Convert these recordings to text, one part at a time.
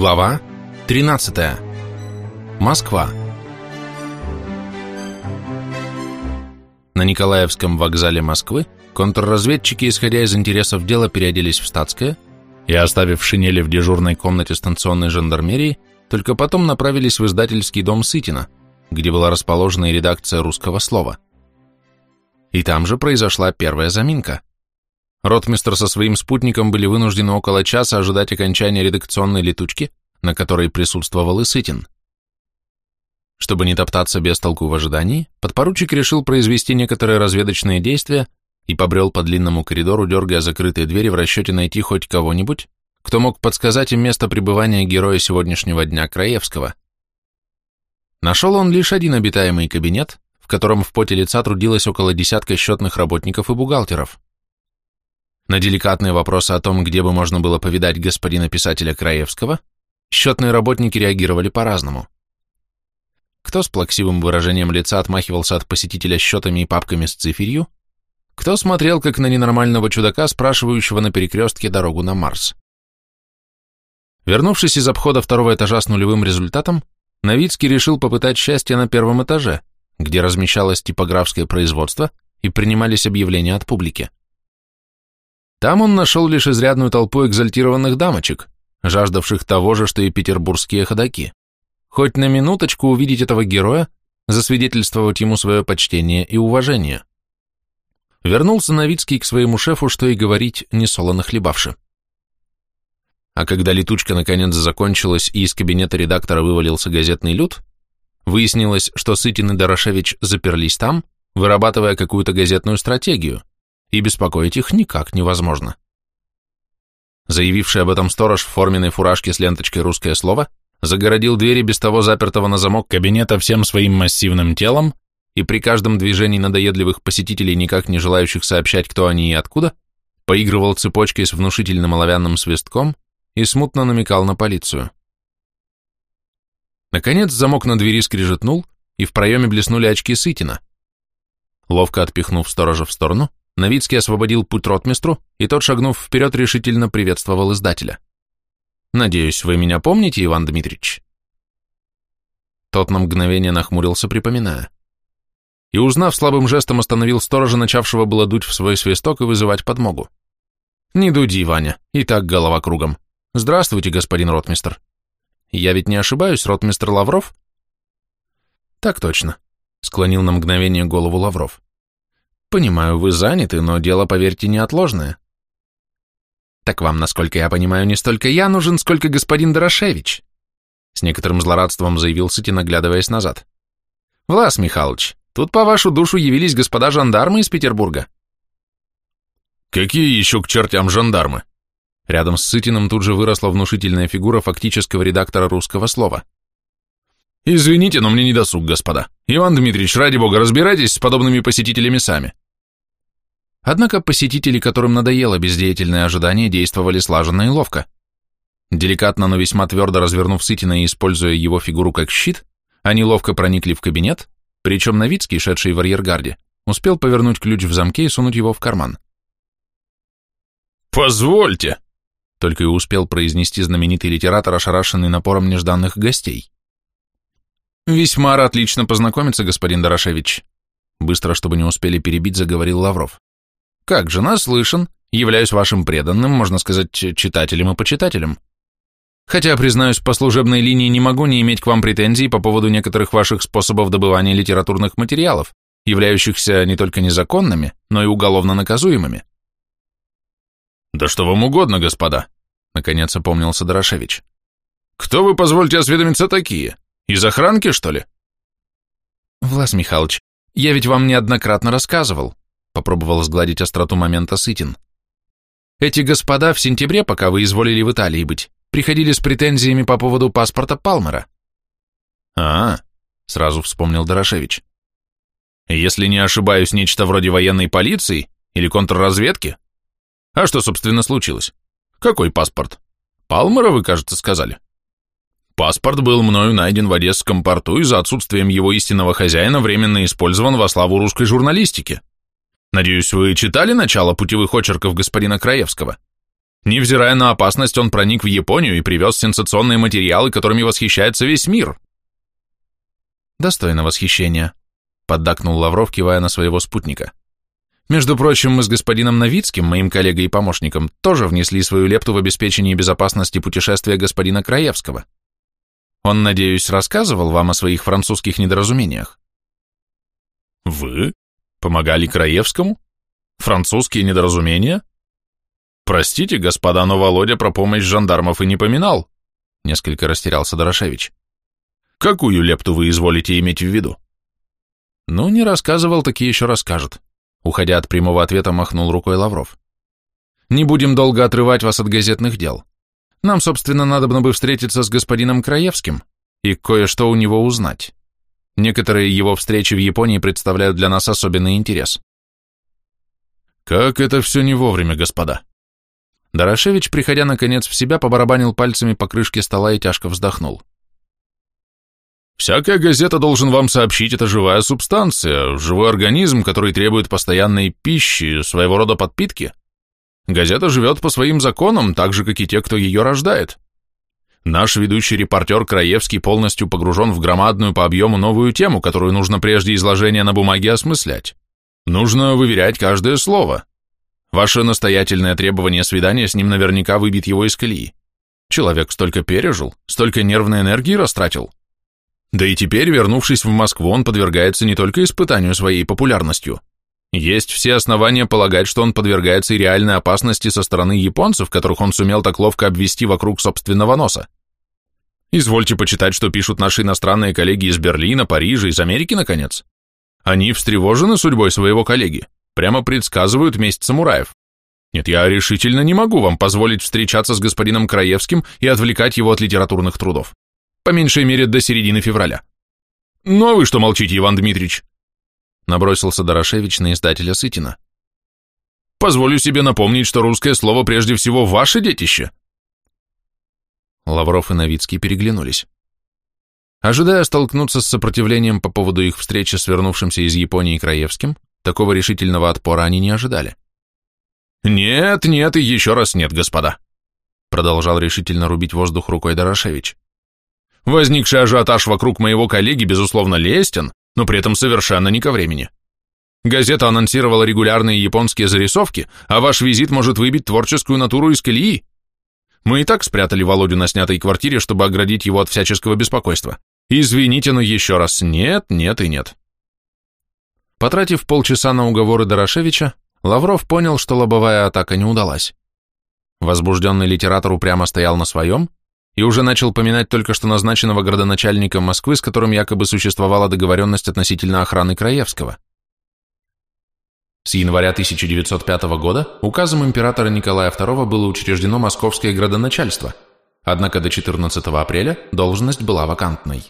Глава 13. Москва. На Николаевском вокзале Москвы контрразведчики, исходя из интересов дела, переоделись в статское и, оставив шинели в дежурной комнате станционной жандармерии, только потом направились в издательский дом Сытина, где была расположена и редакция русского слова. И там же произошла первая заминка – Ротмистр со своим спутником были вынуждены около часа ожидать окончания редакционной летучки, на которой присутствовал и Сытин. Чтобы не топтаться без толку в ожидании, подпоручик решил произвести некоторые разведочные действия и побрел по длинному коридору, дергая закрытые двери в расчете найти хоть кого-нибудь, кто мог подсказать им место пребывания героя сегодняшнего дня Краевского. Нашел он лишь один обитаемый кабинет, в котором в поте лица трудилось около десятка счетных работников и бухгалтеров. На деликатные вопросы о том, где бы можно было повидать господина писателя Краевского, счетные работники реагировали по-разному. Кто с плаксивым выражением лица отмахивался от посетителя счетами и папками с циферью, кто смотрел как на ненормального чудака, спрашивающего на перекрестке дорогу на Марс. Вернувшись из обхода второго этажа с нулевым результатом, Новицкий решил попытать счастье на первом этаже, где размещалось типографское производство и принимались объявления от публики. Там он нашел лишь изрядную толпу экзальтированных дамочек, жаждавших того же, что и петербургские ходаки. Хоть на минуточку увидеть этого героя, засвидетельствовать ему свое почтение и уважение. Вернулся Новицкий к своему шефу, что и говорить, не солоно хлебавши. А когда летучка наконец закончилась и из кабинета редактора вывалился газетный люд, выяснилось, что Сытин и Дорошевич заперлись там, вырабатывая какую-то газетную стратегию, и беспокоить их никак невозможно. Заявивший об этом сторож в форменной фуражке с ленточкой «Русское слово» загородил двери без того запертого на замок кабинета всем своим массивным телом и при каждом движении надоедливых посетителей, никак не желающих сообщать, кто они и откуда, поигрывал цепочкой с внушительным оловянным свистком и смутно намекал на полицию. Наконец замок на двери скрижетнул, и в проеме блеснули очки Сытина. Ловко отпихнув сторожа в сторону, Новицкий освободил путь ротмистру, и тот, шагнув вперед, решительно приветствовал издателя. «Надеюсь, вы меня помните, Иван Дмитриевич?» Тот на мгновение нахмурился, припоминая. И, узнав, слабым жестом остановил сторожа, начавшего было дуть в свой свисток и вызывать подмогу. «Не дуди, Ваня, и так голова кругом. Здравствуйте, господин ротмистр. Я ведь не ошибаюсь, ротмистр Лавров?» «Так точно», — склонил на мгновение голову Лавров. Понимаю, вы заняты, но дело, поверьте, неотложное. Так вам, насколько я понимаю, не столько я нужен, сколько господин Дорошевич. С некоторым злорадством заявил Сыти, наглядываясь назад. Влас Михайлович, тут по вашу душу явились господа жандармы из Петербурга. Какие еще к чертям жандармы? Рядом с Сытиным тут же выросла внушительная фигура фактического редактора русского слова. Извините, но мне не досуг, господа. Иван Дмитриевич, ради бога, разбирайтесь с подобными посетителями сами. Однако посетители, которым надоело бездеятельное ожидание, действовали слаженно и ловко. Деликатно, но весьма твердо развернув Сытина и используя его фигуру как щит, они ловко проникли в кабинет, причем Новицкий, шедший в арьергарде, успел повернуть ключ в замке и сунуть его в карман. «Позвольте!» — только и успел произнести знаменитый литератор, ошарашенный напором нежданных гостей. «Весьма рад лично познакомиться, господин Дорошевич», — быстро, чтобы не успели перебить, заговорил Лавров. Как же, наслышан, являюсь вашим преданным, можно сказать, читателем и почитателем. Хотя, признаюсь, по служебной линии не могу не иметь к вам претензий по поводу некоторых ваших способов добывания литературных материалов, являющихся не только незаконными, но и уголовно наказуемыми. «Да что вам угодно, господа», — наконец опомнился Дорошевич. «Кто вы, позвольте осведомиться, такие? Из охранки, что ли?» «Влас Михайлович, я ведь вам неоднократно рассказывал, попробовал сгладить остроту момента Сытин. Эти господа в сентябре, пока вы изволили в Италии быть, приходили с претензиями по поводу паспорта Палмера. А, сразу вспомнил Дорошевич. Если не ошибаюсь, нечто вроде военной полиции или контрразведки? А что, собственно, случилось? Какой паспорт? Палмера, вы, кажется, сказали. Паспорт был мною найден в Одесском порту и за отсутствием его истинного хозяина временно использован во славу русской журналистики. Надеюсь, вы читали начало путевых очерков господина Краевского? Невзирая на опасность, он проник в Японию и привез сенсационные материалы, которыми восхищается весь мир. Достойно восхищения, поддакнул Лавров, кивая на своего спутника. Между прочим, мы с господином Новицким, моим коллегой и помощником, тоже внесли свою лепту в обеспечение безопасности путешествия господина Краевского. Он, надеюсь, рассказывал вам о своих французских недоразумениях? Вы? Помогали Краевскому? Французские недоразумения? Простите, господа, но Володя про помощь жандармов и не поминал. Несколько растерялся Дорошевич. Какую лепту вы изволите иметь в виду? Ну, не рассказывал, так и еще расскажет. Уходя от прямого ответа, махнул рукой Лавров. Не будем долго отрывать вас от газетных дел. Нам, собственно, надо бы встретиться с господином Краевским и кое-что у него узнать. Некоторые его встречи в Японии представляют для нас особенный интерес. Как это все не вовремя, господа. Дорошевич, приходя наконец в себя, побарабанил пальцами по крышке стола и тяжко вздохнул. Всякая газета, должен вам сообщить, это живая субстанция, живой организм, который требует постоянной пищи, своего рода подпитки. Газета живет по своим законам, так же, как и те, кто ее рождает. Наш ведущий репортер Краевский полностью погружен в громадную по объему новую тему, которую нужно прежде изложения на бумаге осмыслять. Нужно выверять каждое слово. Ваше настоятельное требование свидания с ним наверняка выбит его из колеи. Человек столько пережил, столько нервной энергии растратил. Да и теперь, вернувшись в Москву, он подвергается не только испытанию своей популярностью. Есть все основания полагать, что он подвергается реальной опасности со стороны японцев, которых он сумел так ловко обвести вокруг собственного носа. Извольте почитать, что пишут наши иностранные коллеги из Берлина, Парижа, из Америки, наконец. Они встревожены судьбой своего коллеги, прямо предсказывают месть самураев. Нет, я решительно не могу вам позволить встречаться с господином Краевским и отвлекать его от литературных трудов. По меньшей мере, до середины февраля. Ну а вы что молчите, Иван Дмитриевич? Набросился Дорошевич на издателя Сытина. Позволю себе напомнить, что русское слово прежде всего ваше детище. Лавров и Новицкий переглянулись. Ожидая столкнуться с сопротивлением по поводу их встречи с вернувшимся из Японии Краевским, такого решительного отпора они не ожидали. «Нет, нет и еще раз нет, господа», продолжал решительно рубить воздух рукой Дорошевич. Возникший ажиотаж вокруг моего коллеги, безусловно, лестен, но при этом совершенно не ко времени. Газета анонсировала регулярные японские зарисовки, а ваш визит может выбить творческую натуру из колеи. Мы и так спрятали Володю на снятой квартире, чтобы оградить его от всяческого беспокойства. Извините, но еще раз нет, нет и нет. Потратив полчаса на уговоры Дорошевича, Лавров понял, что лобовая атака не удалась. Возбужденный литератор упрямо стоял на своем, и уже начал поминать только что назначенного градоначальника Москвы, с которым якобы существовала договоренность относительно охраны Краевского. С января 1905 года указом императора Николая II было учреждено Московское градоначальство, однако до 14 апреля должность была вакантной.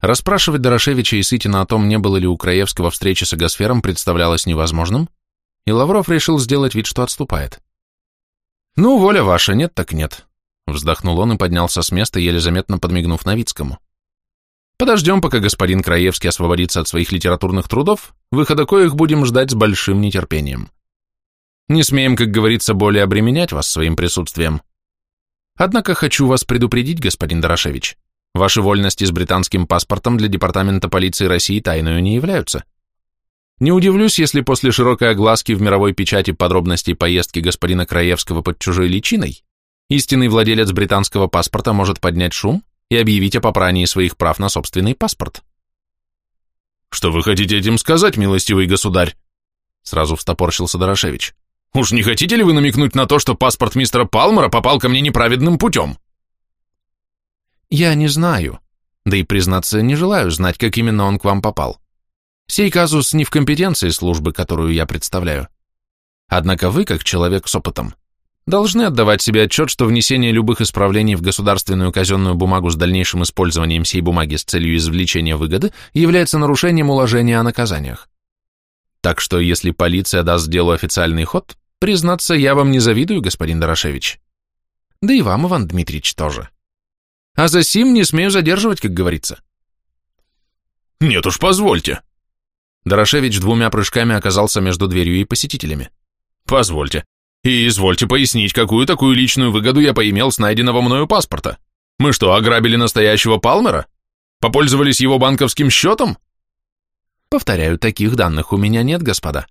Расспрашивать Дорошевича и Сытина о том, не было ли у Краевского встречи с Агосфером, представлялось невозможным, и Лавров решил сделать вид, что отступает. «Ну, воля ваша, нет так нет», — вздохнул он и поднялся с места, еле заметно подмигнув Новицкому. «Подождем, пока господин Краевский освободится от своих литературных трудов, выхода коих будем ждать с большим нетерпением. Не смеем, как говорится, более обременять вас своим присутствием. Однако хочу вас предупредить, господин Дорошевич, ваши вольности с британским паспортом для Департамента полиции России тайною не являются. Не удивлюсь, если после широкой огласки в мировой печати подробностей поездки господина Краевского под чужой личиной истинный владелец британского паспорта может поднять шум и объявить о попрании своих прав на собственный паспорт. «Что вы хотите этим сказать, милостивый государь?» Сразу встопорщился Дорошевич. «Уж не хотите ли вы намекнуть на то, что паспорт мистера Палмера попал ко мне неправедным путем?» «Я не знаю, да и, признаться, не желаю знать, как именно он к вам попал. Сей казус не в компетенции службы, которую я представляю. Однако вы, как человек с опытом, должны отдавать себе отчет, что внесение любых исправлений в государственную казенную бумагу с дальнейшим использованием сей бумаги с целью извлечения выгоды является нарушением уложения о наказаниях. Так что, если полиция даст делу официальный ход, признаться, я вам не завидую, господин Дорошевич. Да и вам, Иван Дмитриевич, тоже. А за сим не смею задерживать, как говорится. Нет уж, позвольте, Дорошевич двумя прыжками оказался между дверью и посетителями. «Позвольте, И извольте пояснить, какую такую личную выгоду я поимел с найденного мною паспорта. Мы что, ограбили настоящего Палмера? Попользовались его банковским счетом? Повторяю, таких данных у меня нет, господа.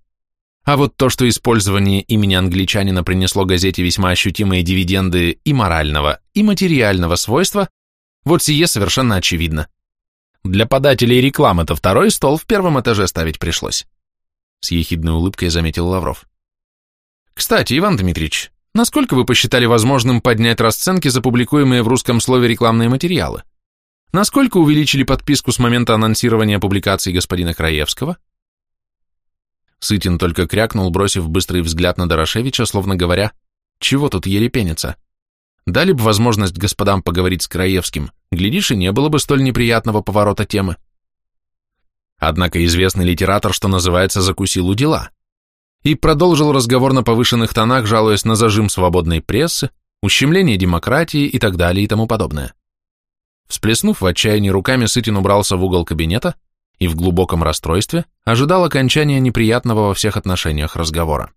А вот то, что использование имени англичанина принесло газете весьма ощутимые дивиденды и морального, и материального свойства, вот сие совершенно очевидно. Для подателей рекламы-то второй стол в первом этаже ставить пришлось. С ехидной улыбкой заметил Лавров. Кстати, Иван Дмитриевич, насколько вы посчитали возможным поднять расценки за публикуемые в русском слове рекламные материалы? Насколько увеличили подписку с момента анонсирования публикации господина Краевского? Сытин только крякнул, бросив быстрый взгляд на Дорошевича, словно говоря, чего тут ерепениться? Дали бы возможность господам поговорить с Краевским, глядишь, и не было бы столь неприятного поворота темы. Однако известный литератор, что называется, закусил у дела. И продолжил разговор на повышенных тонах, жалуясь на зажим свободной прессы, ущемление демократии и так далее и тому подобное. Всплеснув в отчаянии руками, Сытин убрался в угол кабинета, и в глубоком расстройстве ожидал окончания неприятного во всех отношениях разговора.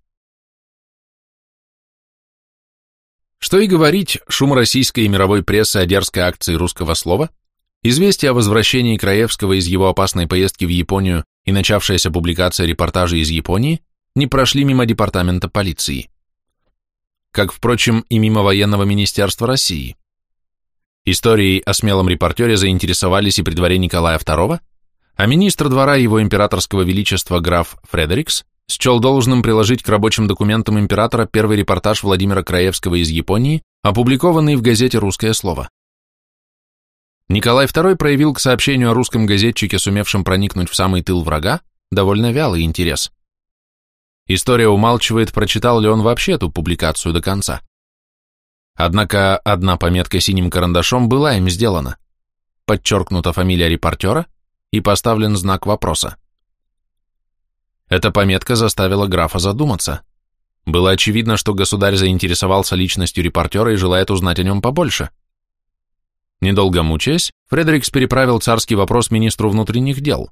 Что и говорить, шум российской и мировой прессы о дерзкой акции русского слова, известие о возвращении Краевского из его опасной поездки в Японию и начавшаяся публикация репортажей из Японии не прошли мимо департамента полиции. Как, впрочем, и мимо военного министерства России. Историей о смелом репортере заинтересовались и при дворе Николая II, а министр двора его императорского величества граф Фредерикс счел должным приложить к рабочим документам императора первый репортаж Владимира Краевского из Японии, опубликованный в газете «Русское слово». Николай II проявил к сообщению о русском газетчике, сумевшем проникнуть в самый тыл врага, довольно вялый интерес. История умалчивает, прочитал ли он вообще эту публикацию до конца. Однако одна пометка синим карандашом была им сделана. Подчеркнута фамилия репортера, и поставлен знак вопроса. Эта пометка заставила графа задуматься. Было очевидно, что государь заинтересовался личностью репортера и желает узнать о нем побольше. Недолго мучаясь, Фредерикс переправил царский вопрос министру внутренних дел.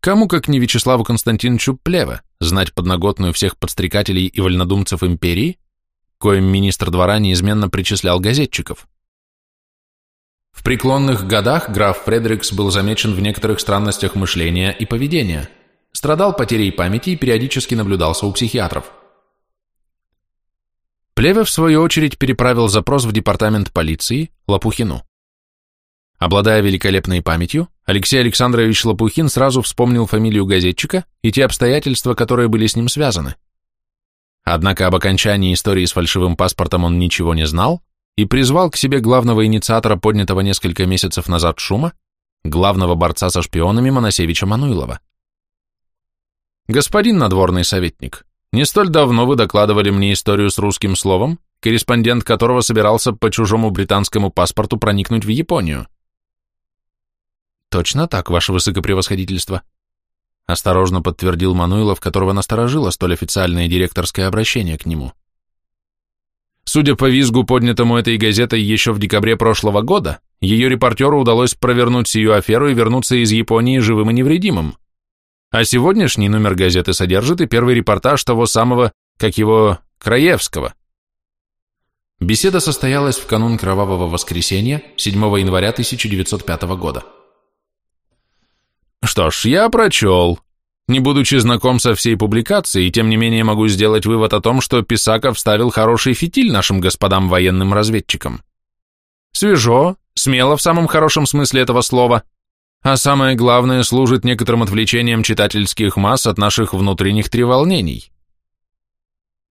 Кому, как не Вячеславу Константиновичу Плеве, знать подноготную всех подстрекателей и вольнодумцев империи, коим министр двора неизменно причислял газетчиков? В преклонных годах граф Фредерикс был замечен в некоторых странностях мышления и поведения, страдал потерей памяти и периодически наблюдался у психиатров. Плеве, в свою очередь, переправил запрос в департамент полиции Лопухину. Обладая великолепной памятью, Алексей Александрович Лопухин сразу вспомнил фамилию газетчика и те обстоятельства, которые были с ним связаны. Однако об окончании истории с фальшивым паспортом он ничего не знал, и призвал к себе главного инициатора поднятого несколько месяцев назад шума, главного борца со шпионами Моносевича Мануилова. «Господин надворный советник, не столь давно вы докладывали мне историю с русским словом, корреспондент которого собирался по чужому британскому паспорту проникнуть в Японию». «Точно так, ваше высокопревосходительство», — осторожно подтвердил Мануилов, которого насторожило столь официальное директорское обращение к нему. Судя по визгу, поднятому этой газетой еще в декабре прошлого года, ее репортеру удалось провернуть сию аферу и вернуться из Японии живым и невредимым. А сегодняшний номер газеты содержит и первый репортаж того самого, как его, Краевского. Беседа состоялась в канун Кровавого воскресенья, 7 января 1905 года. Что ж, я прочел, не будучи знаком со всей публикацией, тем не менее могу сделать вывод о том, что Писаков вставил хороший фитиль нашим господам военным разведчикам. Свежо, смело в самом хорошем смысле этого слова, а самое главное, служит некоторым отвлечением читательских масс от наших внутренних треволнений.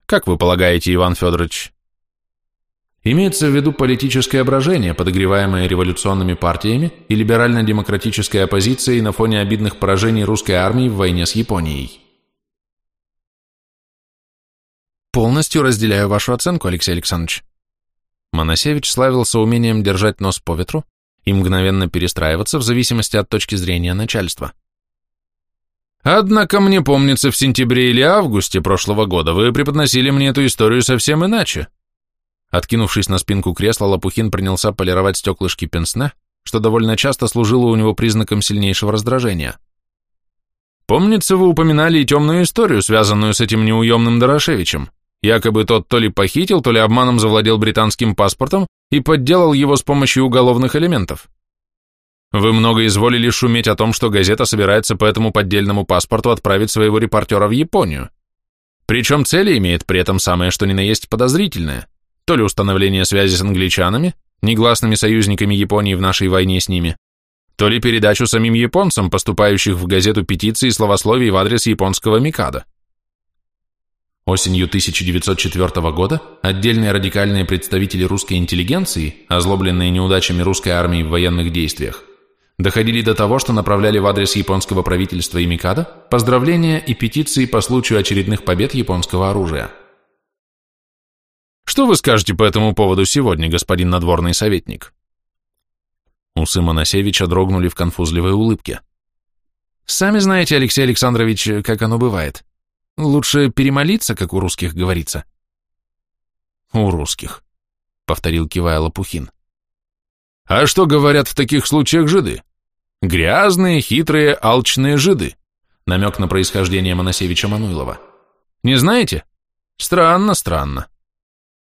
Как вы полагаете, Иван Федорович, Имеется в виду политическое брожение, подогреваемое революционными партиями и либерально-демократической оппозицией на фоне обидных поражений русской армии в войне с Японией. Полностью разделяю вашу оценку, Алексей Александрович. Моносевич славился умением держать нос по ветру и мгновенно перестраиваться в зависимости от точки зрения начальства. Однако мне помнится, в сентябре или августе прошлого года вы преподносили мне эту историю совсем иначе, Откинувшись на спинку кресла, Лопухин принялся полировать стеклышки пенсне, что довольно часто служило у него признаком сильнейшего раздражения. «Помнится, вы упоминали и темную историю, связанную с этим неуемным Дорошевичем, Якобы тот то ли похитил, то ли обманом завладел британским паспортом и подделал его с помощью уголовных элементов. Вы много изволили шуметь о том, что газета собирается по этому поддельному паспорту отправить своего репортера в Японию. Причем цели имеет при этом самое, что ни на есть подозрительное. То ли установление связи с англичанами, негласными союзниками Японии в нашей войне с ними, то ли передачу самим японцам, поступающих в газету петиции и словословий в адрес японского Микада. Осенью 1904 года отдельные радикальные представители русской интеллигенции, озлобленные неудачами русской армии в военных действиях, доходили до того, что направляли в адрес японского правительства и Микада поздравления и петиции по случаю очередных побед японского оружия. Что вы скажете по этому поводу сегодня, господин надворный советник? Усы Моносевича дрогнули в конфузливой улыбке. Сами знаете, Алексей Александрович, как оно бывает. Лучше перемолиться, как у русских говорится. У русских, повторил кивая Лопухин. А что говорят в таких случаях жиды? Грязные, хитрые, алчные жиды. Намек на происхождение Моносевича Мануилова. Не знаете? Странно, странно.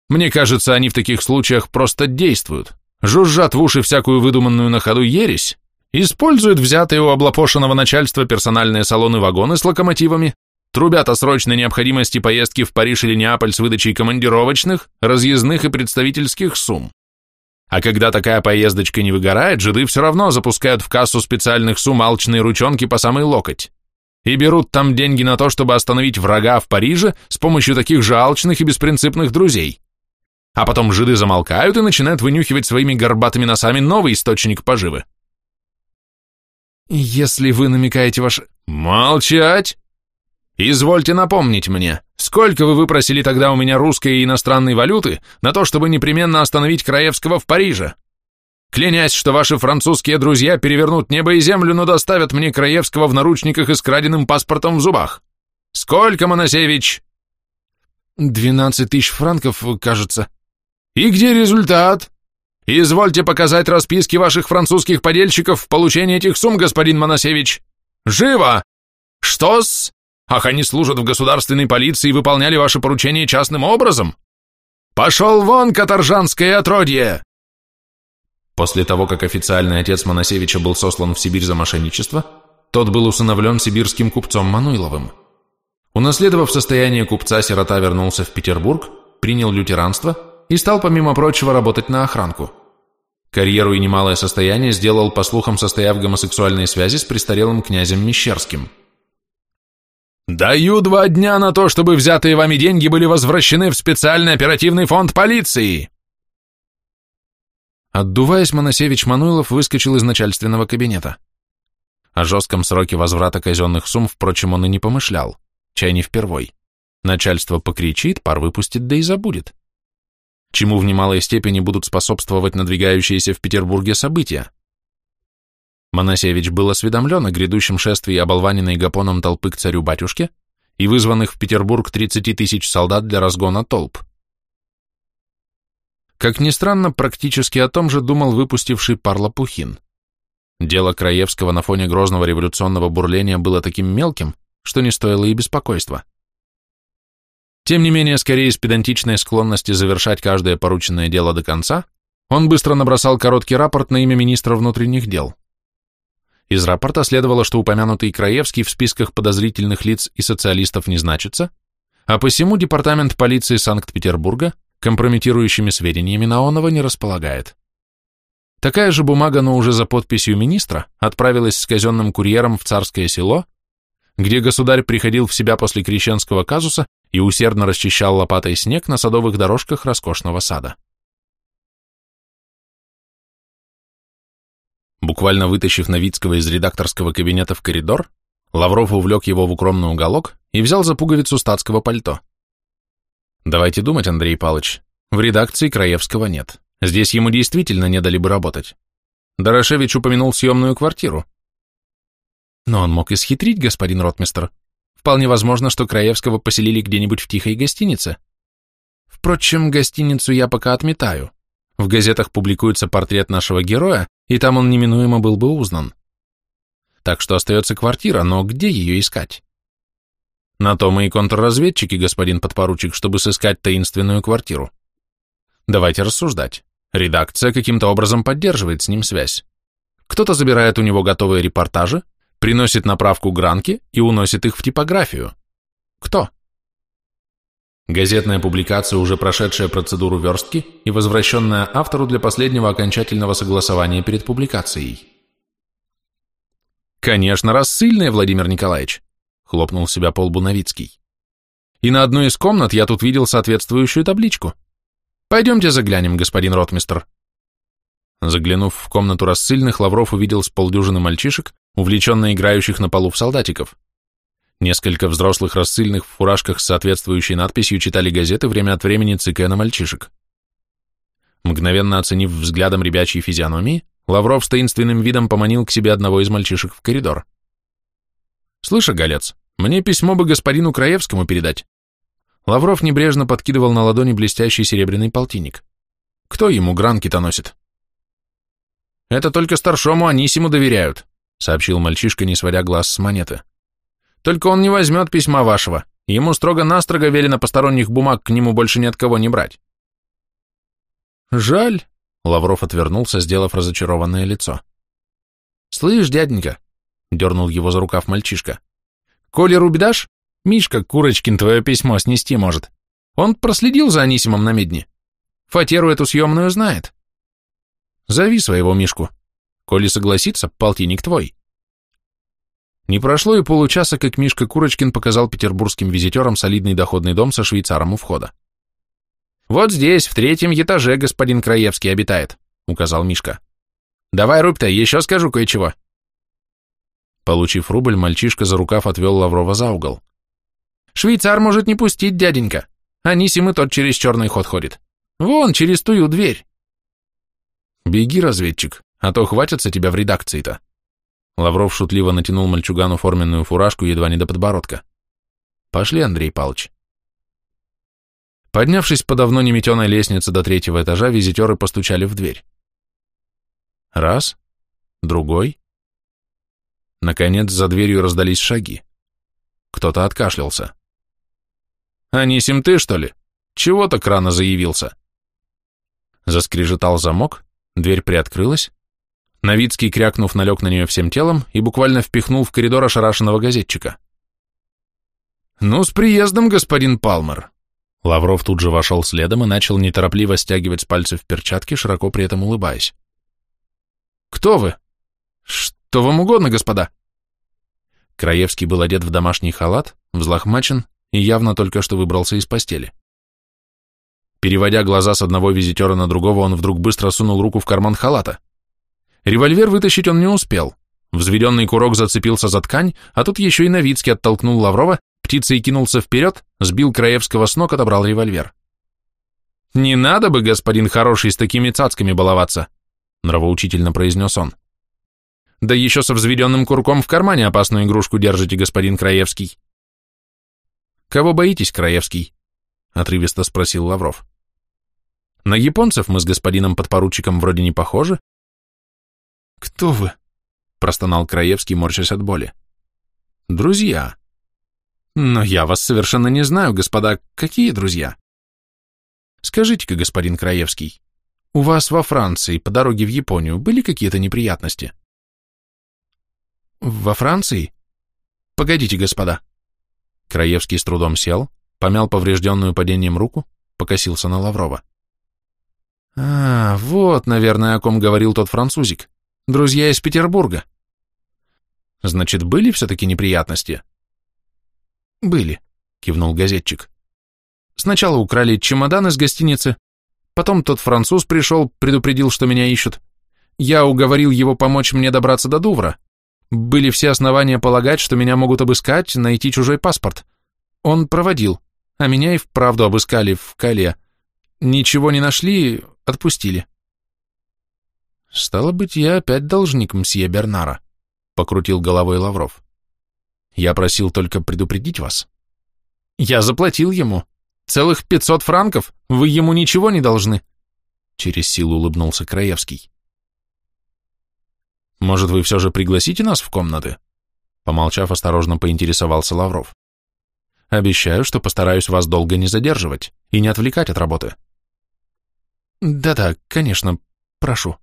Мне кажется, они в таких случаях просто действуют, жужжат в уши всякую выдуманную на ходу ересь, используют взятые у облапошенного начальства персональные салоны-вагоны с локомотивами, трубят о срочной необходимости поездки в Париж или Неаполь с выдачей командировочных, разъездных и представительских сумм. А когда такая поездочка не выгорает, жиды все равно запускают в кассу специальных сумм алчные ручонки по самый локоть. И берут там деньги на то, чтобы остановить врага в Париже с помощью таких же алчных и беспринципных друзей. А потом жиды замолкают и начинают вынюхивать своими горбатыми носами новый источник поживы. Если вы намекаете ваш... Молчать! Извольте напомнить мне, сколько вы выпросили тогда у меня русской и иностранной валюты на то, чтобы непременно остановить Краевского в Париже? Клянясь, что ваши французские друзья перевернут небо и землю, но доставят мне Краевского в наручниках и с краденным паспортом в зубах. Сколько, Моносевич? Двенадцать тысяч франков, кажется. И где результат? Извольте показать расписки ваших французских подельщиков в получении этих сумм, господин Моносевич. Живо! Что-с? Ах, они служат в государственной полиции и выполняли ваши поручения частным образом? Пошел вон, каторжанское отродье!» После того, как официальный отец Моносевича был сослан в Сибирь за мошенничество, тот был усыновлен сибирским купцом Мануиловым. Унаследовав состояние купца, сирота вернулся в Петербург, принял лютеранство и стал, помимо прочего, работать на охранку. Карьеру и немалое состояние сделал, по слухам, состояв в гомосексуальной связи с престарелым князем Мещерским – «Даю два дня на то, чтобы взятые вами деньги были возвращены в специальный оперативный фонд полиции!» Отдуваясь, Моносевич Мануилов выскочил из начальственного кабинета. О жестком сроке возврата казенных сумм, впрочем, он и не помышлял. Чай не впервой. Начальство покричит, пар выпустит, да и забудет. Чему в немалой степени будут способствовать надвигающиеся в Петербурге события. Моносевич был осведомлен о грядущем шествии оболваненной гапоном толпы к царю-батюшке и вызванных в Петербург 30 тысяч солдат для разгона толп. Как ни странно, практически о том же думал выпустивший пар Лопухин. Дело Краевского на фоне грозного революционного бурления было таким мелким, что не стоило и беспокойства. Тем не менее, скорее из педантичной склонности завершать каждое порученное дело до конца, он быстро набросал короткий рапорт на имя министра внутренних дел. Из рапорта следовало, что упомянутый Краевский в списках подозрительных лиц и социалистов не значится, а посему департамент полиции Санкт-Петербурга компрометирующими сведениями Наонова не располагает. Такая же бумага, но уже за подписью министра, отправилась с казенным курьером в Царское село, где государь приходил в себя после крещенского казуса и усердно расчищал лопатой снег на садовых дорожках роскошного сада. Буквально вытащив Новицкого из редакторского кабинета в коридор, Лавров увлек его в укромный уголок и взял за пуговицу статского пальто. «Давайте думать, Андрей Павлович, в редакции Краевского нет. Здесь ему действительно не дали бы работать. Дорошевич упомянул съемную квартиру. Но он мог исхитрить, господин ротмистер. Вполне возможно, что Краевского поселили где-нибудь в тихой гостинице. Впрочем, гостиницу я пока отметаю. В газетах публикуется портрет нашего героя, и там он неминуемо был бы узнан. Так что остается квартира, но где ее искать? На то мы и контрразведчики, господин подпоручик, чтобы сыскать таинственную квартиру. Давайте рассуждать. Редакция каким-то образом поддерживает с ним связь. Кто-то забирает у него готовые репортажи, приносит направку гранки и уносит их в типографию. Кто? Газетная публикация, уже прошедшая процедуру верстки и возвращенная автору для последнего окончательного согласования перед публикацией. «Конечно, рассыльная, Владимир Николаевич», — хлопнул себя по лбу Новицкий. «И на одной из комнат я тут видел соответствующую табличку. Пойдемте заглянем, господин ротмистр». Заглянув в комнату рассыльных, Лавров увидел с полдюжины мальчишек, увлеченно играющих на полу в солдатиков. Несколько взрослых рассыльных в фуражках с соответствующей надписью читали газеты, время от времени цыкая на мальчишек. Мгновенно оценив взглядом ребячьей физиономии, Лавров с таинственным видом поманил к себе одного из мальчишек в коридор. «Слышь, Галец, мне письмо бы господину Краевскому передать». Лавров небрежно подкидывал на ладони блестящий серебряный полтинник. «Кто ему гранки-то носит?» «Это только старшому Анисиму доверяют», сообщил мальчишка, не сводя глаз с монеты. «Только он не возьмет письма вашего. Ему строго-настрого велено посторонних бумаг к нему больше ни от кого не брать». «Жаль», — Лавров отвернулся, сделав разочарованное лицо. «Слышь, дяденька», — дернул его за рукав мальчишка, — «коли рубидаш, Мишка Курочкин твое письмо снести может. Он проследил за Анисимом на медне. Фатеру эту съемную знает. Зови своего Мишку. Коли согласится, полтинник твой. Не прошло и получаса, как Мишка Курочкин показал петербургским визитерам солидный доходный дом со швейцаром у входа. «Вот здесь, в третьем этаже, господин Краевский обитает», — указал Мишка. «Давай, рубь-то, еще скажу кое-чего». Получив рубль, мальчишка за рукав отвел Лаврова за угол. «Швейцар может не пустить, дяденька. Анисим и тот через черный ход ходит. Вон, через тую дверь». «Беги, разведчик, а то хватится тебя в редакции-то». Лавров шутливо натянул мальчугану форменную фуражку едва не до подбородка. «Пошли, Андрей Палыч». Поднявшись по давно неметеной лестнице до третьего этажа, визитеры постучали в дверь. Раз, другой. Наконец, за дверью раздались шаги. Кто-то откашлялся. «Анисим, ты, что ли? Чего так рано заявился?» Заскрежетал замок, дверь приоткрылась. Новицкий, крякнув, налег на нее всем телом и буквально впихнул в коридор ошарашенного газетчика. «Ну, с приездом, господин Палмер!» Лавров тут же вошел следом и начал неторопливо стягивать с пальцев перчатки, широко при этом улыбаясь. «Кто вы? Что вам угодно, господа?» Краевский был одет в домашний халат, взлохмачен и явно только что выбрался из постели. Переводя глаза с одного визитера на другого, он вдруг быстро сунул руку в карман халата. Револьвер вытащить он не успел. Взведенный курок зацепился за ткань, а тут еще и Новицкий оттолкнул Лаврова, птицей кинулся вперед, сбил Краевского с ног, отобрал револьвер. «Не надо бы, господин хороший, с такими цацками баловаться», нравоучительно произнес он. «Да еще со взведенным курком в кармане опасную игрушку держите, господин Краевский». «Кого боитесь, Краевский?» отрывисто спросил Лавров. «На японцев мы с господином подпоручиком вроде не похожи, «Кто вы?» — простонал Краевский, морщась от боли. «Друзья». «Но я вас совершенно не знаю, господа. Какие друзья?» «Скажите-ка, господин Краевский, у вас во Франции по дороге в Японию были какие-то неприятности?» «Во Франции? Погодите, господа». Краевский с трудом сел, помял поврежденную падением руку, покосился на Лаврова. «А, вот, наверное, о ком говорил тот французик. Друзья из Петербурга. Значит, были все-таки неприятности? Были, кивнул газетчик. Сначала украли чемодан из гостиницы, потом тот француз пришел, предупредил, что меня ищут. Я уговорил его помочь мне добраться до Дувра. Были все основания полагать, что меня могут обыскать, найти чужой паспорт. Он проводил, а меня и вправду обыскали в Кале. Ничего не нашли, отпустили. «Стало быть, я опять должник мсье Бернара», — покрутил головой Лавров. «Я просил только предупредить вас». «Я заплатил ему. Целых пятьсот франков. Вы ему ничего не должны», — через силу улыбнулся Краевский. «Может, вы все же пригласите нас в комнаты?» Помолчав, осторожно поинтересовался Лавров. Обещаю, что постараюсь вас долго не задерживать и не отвлекать от работы. Да-да, конечно, прошу.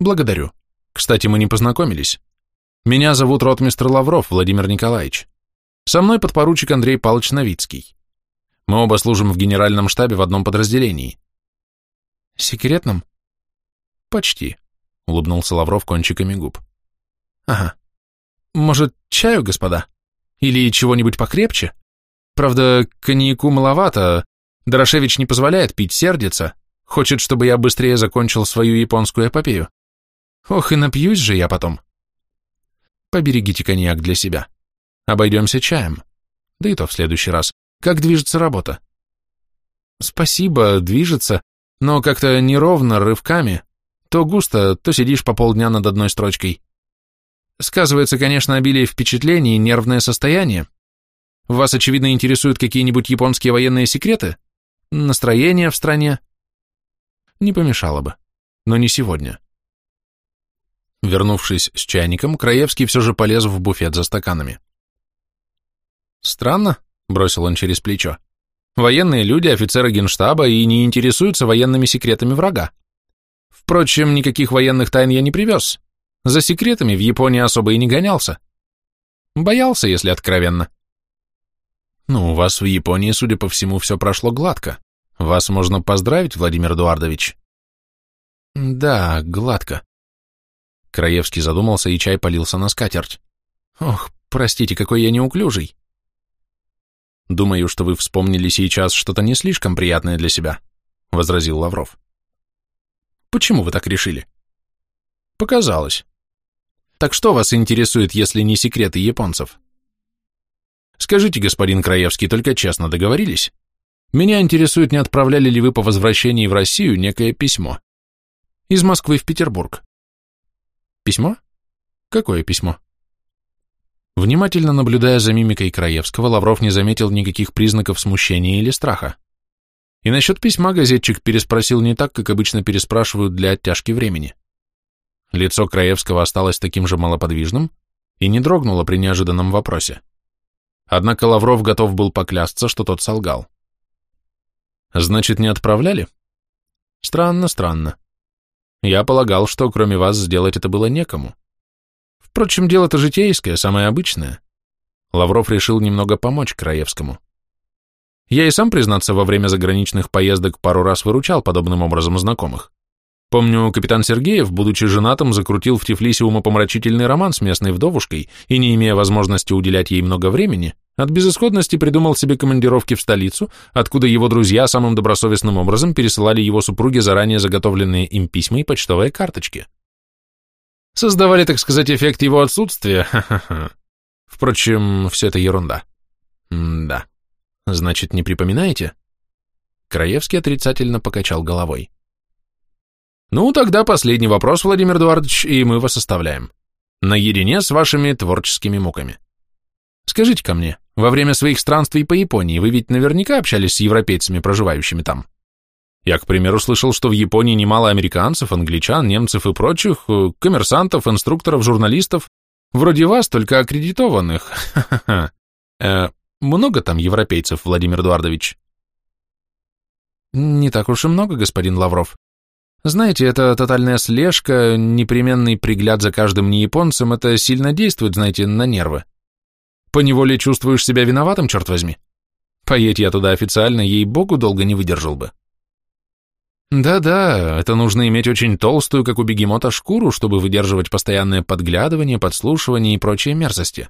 Благодарю. Кстати, мы не познакомились. Меня зовут ротмистр Лавров Владимир Николаевич. Со мной подпоручик Андрей Павлович Новицкий. Мы оба служим в генеральном штабе в одном подразделении. Секретном? Почти, улыбнулся Лавров кончиками губ. Ага. Может, чаю, господа? Или чего-нибудь покрепче? Правда, коньяку маловато. Дорошевич не позволяет пить, сердится. Хочет, чтобы я быстрее закончил свою японскую эпопею. Ох, и напьюсь же я потом. Поберегите коньяк для себя. Обойдемся чаем. Да и то в следующий раз. Как движется работа? Спасибо, движется, но как-то неровно, рывками. То густо, то сидишь по полдня над одной строчкой. Сказывается, конечно, обилие впечатлений и нервное состояние. Вас, очевидно, интересуют какие-нибудь японские военные секреты? Настроение в стране? Не помешало бы, но не сегодня. Вернувшись с чайником, Краевский все же полез в буфет за стаканами. «Странно», — бросил он через плечо. «Военные люди, офицеры генштаба и не интересуются военными секретами врага. Впрочем, никаких военных тайн я не привез. За секретами в Японии особо и не гонялся. Боялся, если откровенно. Ну, у вас в Японии, судя по всему, все прошло гладко. Вас можно поздравить, Владимир Эдуардович. Да, гладко. Краевский задумался, и чай полился на скатерть. Ох, простите, какой я неуклюжий. Думаю, что вы вспомнили сейчас что-то не слишком приятное для себя, возразил Лавров. Почему вы так решили? Показалось. Так что вас интересует, если не секреты японцев? Скажите, господин Краевский, только честно договорились? Меня интересует, не отправляли ли вы по возвращении в Россию некое письмо. Из Москвы в Петербург. Письмо? Какое письмо? Внимательно наблюдая за мимикой Краевского, Лавров не заметил никаких признаков смущения или страха. И насчет письма газетчик переспросил не так, как обычно переспрашивают для оттяжки времени. Лицо Краевского осталось таким же малоподвижным и не дрогнуло при неожиданном вопросе. Однако Лавров готов был поклясться, что тот солгал. Значит, не отправляли? Странно, странно. Я полагал, что кроме вас сделать это было некому. Впрочем, дело-то житейское, самое обычное. Лавров решил немного помочь Краевскому. Я и сам, признаться, во время заграничных поездок пару раз выручал подобным образом знакомых. Помню, капитан Сергеев, будучи женатым, закрутил в Тифлисе умопомрачительный роман с местной вдовушкой и, не имея возможности уделять ей много времени, от безысходности придумал себе командировки в столицу, откуда его друзья самым добросовестным образом пересылали его супруге заранее заготовленные им письма и почтовые карточки. Создавали, так сказать, эффект его отсутствия. Впрочем, все это ерунда. М да. Значит, не припоминаете? Краевский отрицательно покачал головой. Ну, тогда последний вопрос, Владимир Эдуардович, и мы вас оставляем. Наедине с вашими творческими муками. скажите ко мне, во время своих странствий по Японии вы ведь наверняка общались с европейцами, проживающими там? Я, к примеру, слышал, что в Японии немало американцев, англичан, немцев и прочих, э, коммерсантов, инструкторов, журналистов, вроде вас, только аккредитованных. Э, много там европейцев, Владимир Эдуардович? Не так уж и много, господин Лавров. Знаете, эта тотальная слежка, непременный пригляд за каждым неяпонцем, это сильно действует, знаете, на нервы. Поневоле чувствуешь себя виноватым, черт возьми. Поедь я туда официально, ей-богу, долго не выдержал бы. Да-да, это нужно иметь очень толстую, как у бегемота, шкуру, чтобы выдерживать постоянное подглядывание, подслушивание и прочие мерзости.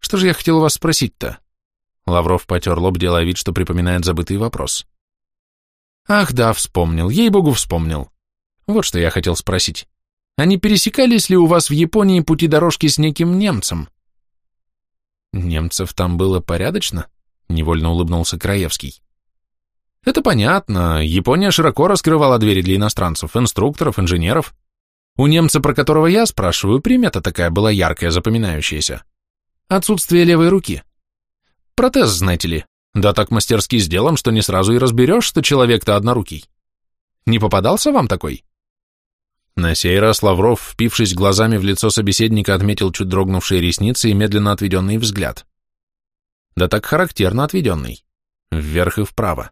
Что же я хотел у вас спросить-то? Лавров потер лоб, делая вид, что припоминает забытый вопрос. Ах да, вспомнил, ей-богу, вспомнил. Вот что я хотел спросить. А не пересекались ли у вас в Японии пути дорожки с неким немцем? Немцев там было порядочно? Невольно улыбнулся Краевский. Это понятно. Япония широко раскрывала двери для иностранцев, инструкторов, инженеров. У немца, про которого я спрашиваю, примета такая была яркая, запоминающаяся. Отсутствие левой руки. Протез, знаете ли, да так мастерски сделан, что не сразу и разберешь, что человек-то однорукий. Не попадался вам такой? На сей раз Лавров, впившись глазами в лицо собеседника, отметил чуть дрогнувшие ресницы и медленно отведенный взгляд. Да так характерно отведенный. Вверх и вправо.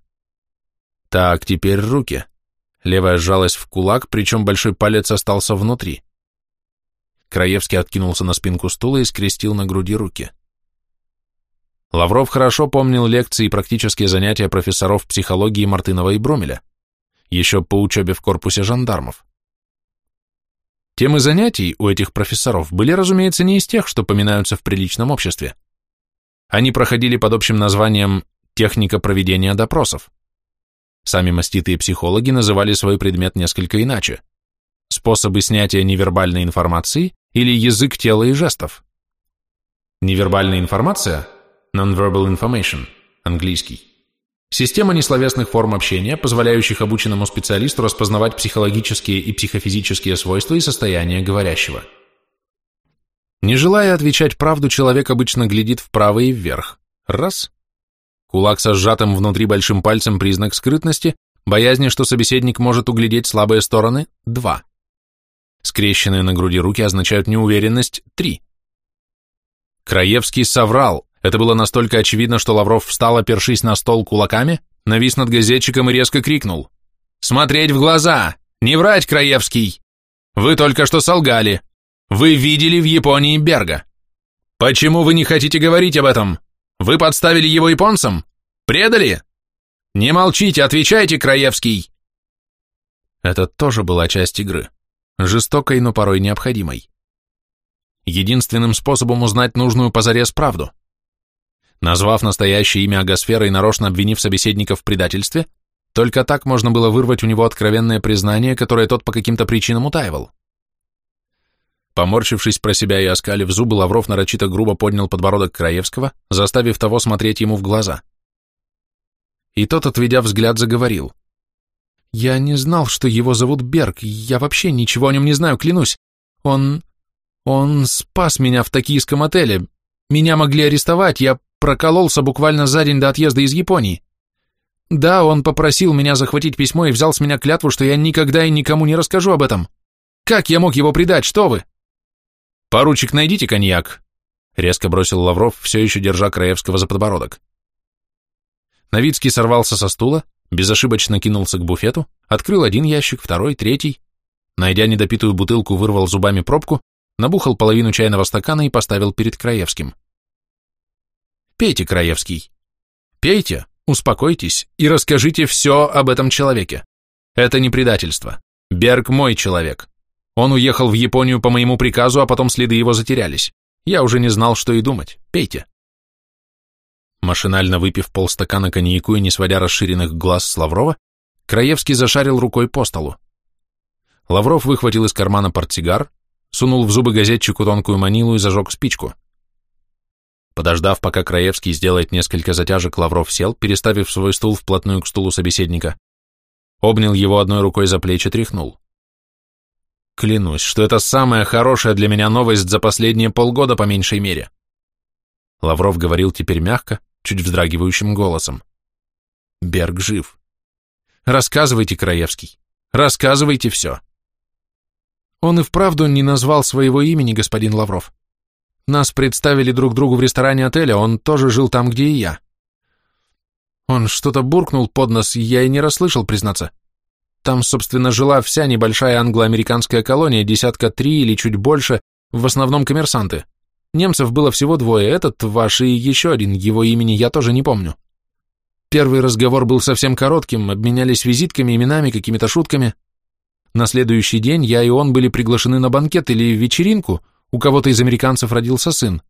Так, теперь руки. Левая сжалась в кулак, причем большой палец остался внутри. Краевский откинулся на спинку стула и скрестил на груди руки. Лавров хорошо помнил лекции и практические занятия профессоров психологии Мартынова и Брумеля, еще по учебе в корпусе жандармов. Темы занятий у этих профессоров были, разумеется, не из тех, что поминаются в приличном обществе. Они проходили под общим названием «техника проведения допросов». Сами маститые психологи называли свой предмет несколько иначе – способы снятия невербальной информации или язык тела и жестов. Невербальная информация Non-verbal information, английский. Система несловесных форм общения, позволяющих обученному специалисту распознавать психологические и психофизические свойства и состояния говорящего. Не желая отвечать правду, человек обычно глядит вправо и вверх. Раз. Кулак со сжатым внутри большим пальцем признак скрытности, боязни, что собеседник может углядеть слабые стороны. Два. Скрещенные на груди руки означают неуверенность. Три. Краевский соврал, это было настолько очевидно, что Лавров встал, опершись на стол кулаками, навис над газетчиком и резко крикнул. «Смотреть в глаза! Не врать, Краевский! Вы только что солгали! Вы видели в Японии Берга! Почему вы не хотите говорить об этом? Вы подставили его японцам? Предали? Не молчите, отвечайте, Краевский!» Это тоже была часть игры, жестокой, но порой необходимой. Единственным способом узнать нужную позарез правду – Назвав настоящее имя Агосфера и нарочно обвинив собеседника в предательстве, только так можно было вырвать у него откровенное признание, которое тот по каким-то причинам утаивал. Поморщившись про себя и оскалив зубы, Лавров нарочито грубо поднял подбородок Краевского, заставив того смотреть ему в глаза. И тот, отведя взгляд, заговорил. «Я не знал, что его зовут Берг, я вообще ничего о нем не знаю, клянусь. Он... он спас меня в токийском отеле. Меня могли арестовать, я прокололся буквально за день до отъезда из Японии. Да, он попросил меня захватить письмо и взял с меня клятву, что я никогда и никому не расскажу об этом. Как я мог его предать, что вы? Поручик, найдите коньяк, резко бросил Лавров, все еще держа Краевского за подбородок. Новицкий сорвался со стула, безошибочно кинулся к буфету, открыл один ящик, второй, третий, найдя недопитую бутылку, вырвал зубами пробку, набухал половину чайного стакана и поставил перед Краевским. Пейте, Краевский. Пейте, успокойтесь и расскажите все об этом человеке. Это не предательство. Берг мой человек. Он уехал в Японию по моему приказу, а потом следы его затерялись. Я уже не знал, что и думать. Пейте. Машинально выпив полстакана коньяку и не сводя расширенных глаз с Лаврова, Краевский зашарил рукой по столу. Лавров выхватил из кармана портсигар, сунул в зубы газетчику тонкую манилу и зажег спичку. Подождав, пока Краевский сделает несколько затяжек, Лавров сел, переставив свой стул вплотную к стулу собеседника. Обнял его одной рукой за плечи, тряхнул. Клянусь, что это самая хорошая для меня новость за последние полгода по меньшей мере. Лавров говорил теперь мягко, чуть вздрагивающим голосом. Берг жив. Рассказывайте, Краевский. Рассказывайте все. Он и вправду не назвал своего имени, господин Лавров. Нас представили друг другу в ресторане отеля, он тоже жил там, где и я. Он что-то буркнул под нос, я и не расслышал, признаться. Там, собственно, жила вся небольшая англо-американская колония, десятка три или чуть больше, в основном коммерсанты. Немцев было всего двое, этот ваш и еще один, его имени я тоже не помню. Первый разговор был совсем коротким, обменялись визитками, именами, какими-то шутками. На следующий день я и он были приглашены на банкет или вечеринку — у кого-то из американцев родился сын.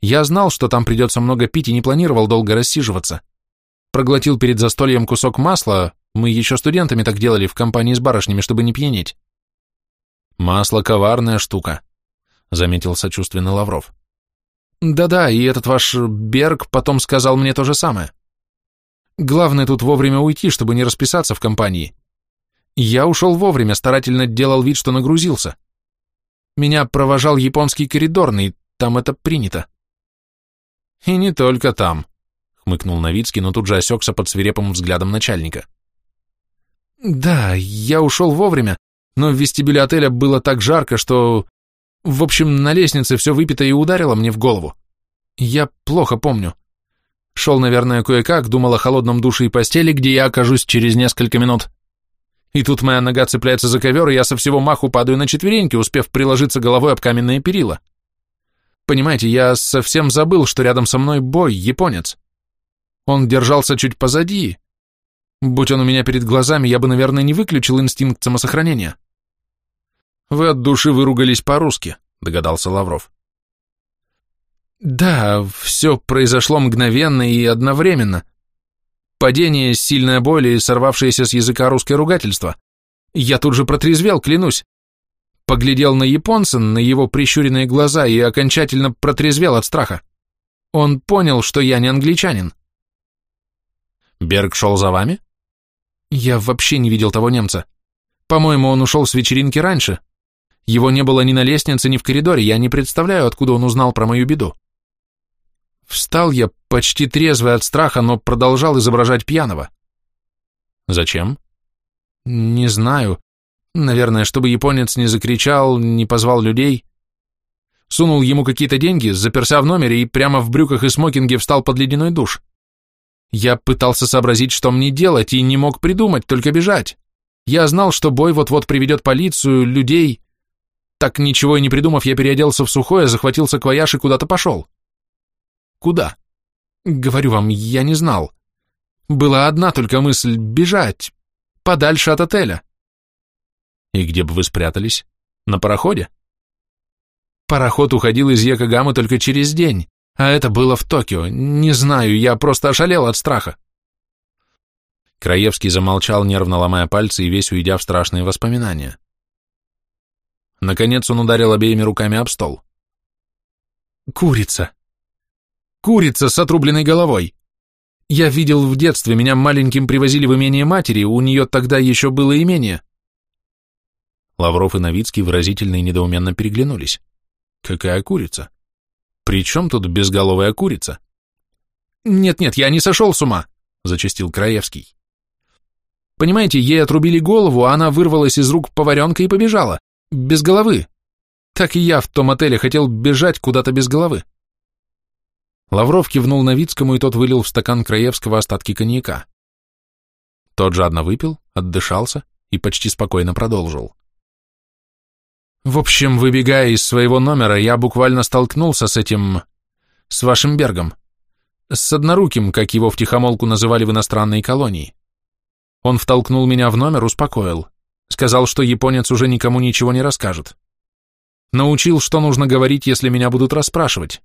Я знал, что там придется много пить и не планировал долго рассиживаться. Проглотил перед застольем кусок масла, мы еще студентами так делали в компании с барышнями, чтобы не пьянеть. Масло — коварная штука, — заметил сочувственно Лавров. Да-да, и этот ваш Берг потом сказал мне то же самое. Главное тут вовремя уйти, чтобы не расписаться в компании. Я ушел вовремя, старательно делал вид, что нагрузился. Меня провожал японский коридорный, там это принято. И не только там, хмыкнул Новицкий, но тут же осекся под свирепым взглядом начальника. Да, я ушел вовремя, но в вестибюле отеля было так жарко, что... В общем, на лестнице все выпито и ударило мне в голову. Я плохо помню. Шел, наверное, кое-как, думал о холодном душе и постели, где я окажусь через несколько минут. И тут моя нога цепляется за ковер, и я со всего маху падаю на четвереньки, успев приложиться головой об каменные перила. Понимаете, я совсем забыл, что рядом со мной бой, японец. Он держался чуть позади. Будь он у меня перед глазами, я бы, наверное, не выключил инстинкт самосохранения. Вы от души выругались по-русски, догадался Лавров. Да, все произошло мгновенно и одновременно. Падение, сильная боль и сорвавшееся с языка русское ругательство. Я тут же протрезвел, клянусь. Поглядел на японца, на его прищуренные глаза и окончательно протрезвел от страха. Он понял, что я не англичанин. Берг шел за вами? Я вообще не видел того немца. По-моему, он ушел с вечеринки раньше. Его не было ни на лестнице, ни в коридоре, я не представляю, откуда он узнал про мою беду. Встал я почти трезвый от страха, но продолжал изображать пьяного. Зачем? Не знаю. Наверное, чтобы японец не закричал, не позвал людей. Сунул ему какие-то деньги, заперся в номере и прямо в брюках и смокинге встал под ледяной душ. Я пытался сообразить, что мне делать, и не мог придумать, только бежать. Я знал, что бой вот-вот приведет полицию, людей. Так ничего и не придумав, я переоделся в сухое, захватил саквояж и куда-то пошел. Куда? Говорю вам, я не знал. Была одна только мысль — бежать, подальше от отеля. И где бы вы спрятались? На пароходе? Пароход уходил из Якогамы только через день, а это было в Токио. Не знаю, я просто ошалел от страха. Краевский замолчал, нервно ломая пальцы и весь уйдя в страшные воспоминания. Наконец он ударил обеими руками об стол. «Курица! Курица с отрубленной головой. Я видел в детстве, меня маленьким привозили в имение матери, у нее тогда еще было имение. Лавров и Новицкий выразительно и недоуменно переглянулись. Какая курица? При чем тут безголовая курица? Нет-нет, я не сошел с ума, зачастил Краевский. Понимаете, ей отрубили голову, а она вырвалась из рук поваренка и побежала. Без головы. Так и я в том отеле хотел бежать куда-то без головы. Лавров кивнул Новицкому, и тот вылил в стакан Краевского остатки коньяка. Тот жадно выпил, отдышался и почти спокойно продолжил. В общем, выбегая из своего номера, я буквально столкнулся с этим... с вашим Бергом. С одноруким, как его втихомолку называли в иностранной колонии. Он втолкнул меня в номер, успокоил. Сказал, что японец уже никому ничего не расскажет. Научил, что нужно говорить, если меня будут расспрашивать.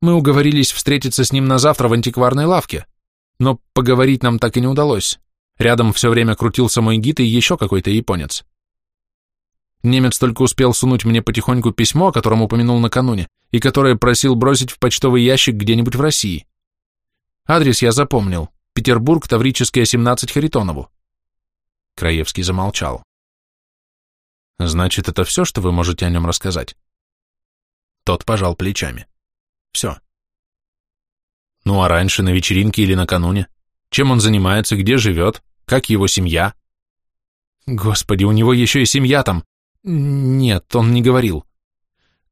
Мы уговорились встретиться с ним на завтра в антикварной лавке, но поговорить нам так и не удалось. Рядом все время крутился мой гид и еще какой-то японец. Немец только успел сунуть мне потихоньку письмо, о котором упомянул накануне, и которое просил бросить в почтовый ящик где-нибудь в России. Адрес я запомнил. Петербург, Таврическая, 17, Харитонову. Краевский замолчал. Значит, это все, что вы можете о нем рассказать? Тот пожал плечами. Все. Ну а раньше, на вечеринке или накануне? Чем он занимается, где живет, как его семья? Господи, у него еще и семья там. Нет, он не говорил.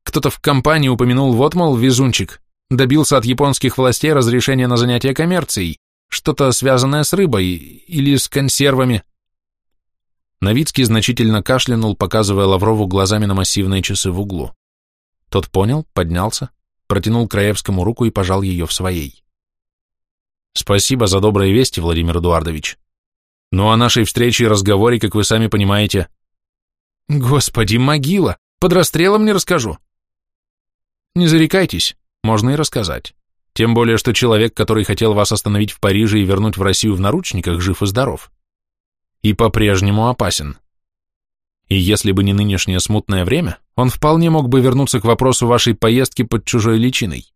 Кто-то в компании упомянул, вот, мол, везунчик, добился от японских властей разрешения на занятие коммерцией, что-то связанное с рыбой или с консервами. Новицкий значительно кашлянул, показывая Лаврову глазами на массивные часы в углу. Тот понял, поднялся, протянул Краевскому руку и пожал ее в своей. «Спасибо за добрые вести, Владимир Эдуардович. Ну, о нашей встрече и разговоре, как вы сами понимаете...» «Господи, могила! Под расстрелом не расскажу!» «Не зарекайтесь, можно и рассказать. Тем более, что человек, который хотел вас остановить в Париже и вернуть в Россию в наручниках, жив и здоров. И по-прежнему опасен. И если бы не нынешнее смутное время, он вполне мог бы вернуться к вопросу вашей поездки под чужой личиной.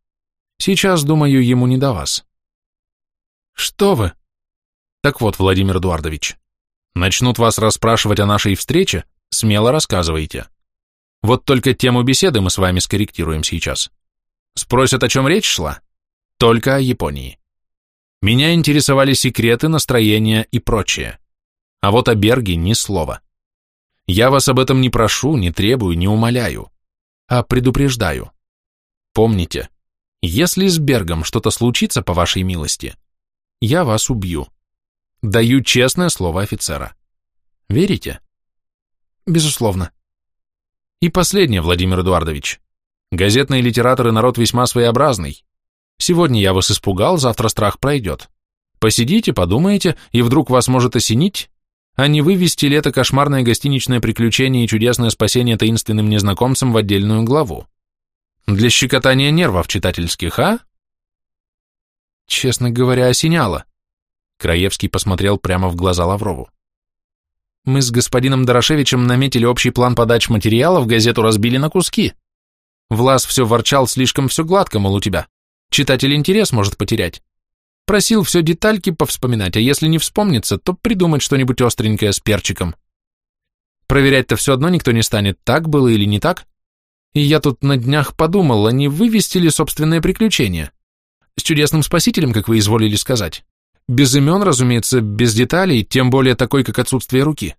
Сейчас, думаю, ему не до вас. Что вы? Так вот, Владимир Эдуардович, начнут вас расспрашивать о нашей встрече, смело рассказывайте. Вот только тему беседы мы с вами скорректируем сейчас. Спросят, о чем речь шла? Только о Японии. Меня интересовали секреты, настроения и прочее. А вот о Берге ни слова. Я вас об этом не прошу, не требую, не умоляю, а предупреждаю. Помните, Если с Бергом что-то случится, по вашей милости, я вас убью. Даю честное слово офицера. Верите? Безусловно. И последнее, Владимир Эдуардович. Газетные литераторы народ весьма своеобразный. Сегодня я вас испугал, завтра страх пройдет. Посидите, подумайте, и вдруг вас может осенить, а не вывести ли это кошмарное гостиничное приключение и чудесное спасение таинственным незнакомцам в отдельную главу. Для щекотания нервов читательских, а? Честно говоря, осеняло. Краевский посмотрел прямо в глаза Лаврову. Мы с господином Дорошевичем наметили общий план подач материалов, газету разбили на куски. Влас все ворчал, слишком все гладко, мол, у тебя. Читатель интерес может потерять. Просил все детальки повспоминать, а если не вспомнится, то придумать что-нибудь остренькое с перчиком. Проверять-то все одно никто не станет, так было или не так. И я тут на днях подумал, а не вывести ли собственное приключение? С чудесным спасителем, как вы изволили сказать. Без имен, разумеется, без деталей, тем более такой, как отсутствие руки.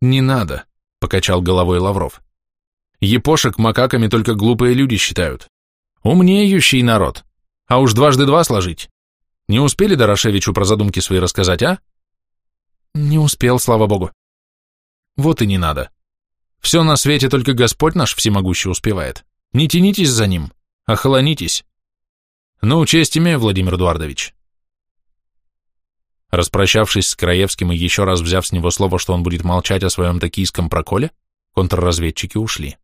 Не надо, покачал головой Лавров. Епошек макаками только глупые люди считают. Умнеющий народ. А уж дважды два сложить. Не успели Дорошевичу про задумки свои рассказать, а? Не успел, слава богу. Вот и не надо. Все на свете только Господь наш всемогущий успевает. Не тянитесь за ним, охолонитесь. Ну, честь имею, Владимир Эдуардович. Распрощавшись с Краевским и еще раз взяв с него слово, что он будет молчать о своем токийском проколе, контрразведчики ушли.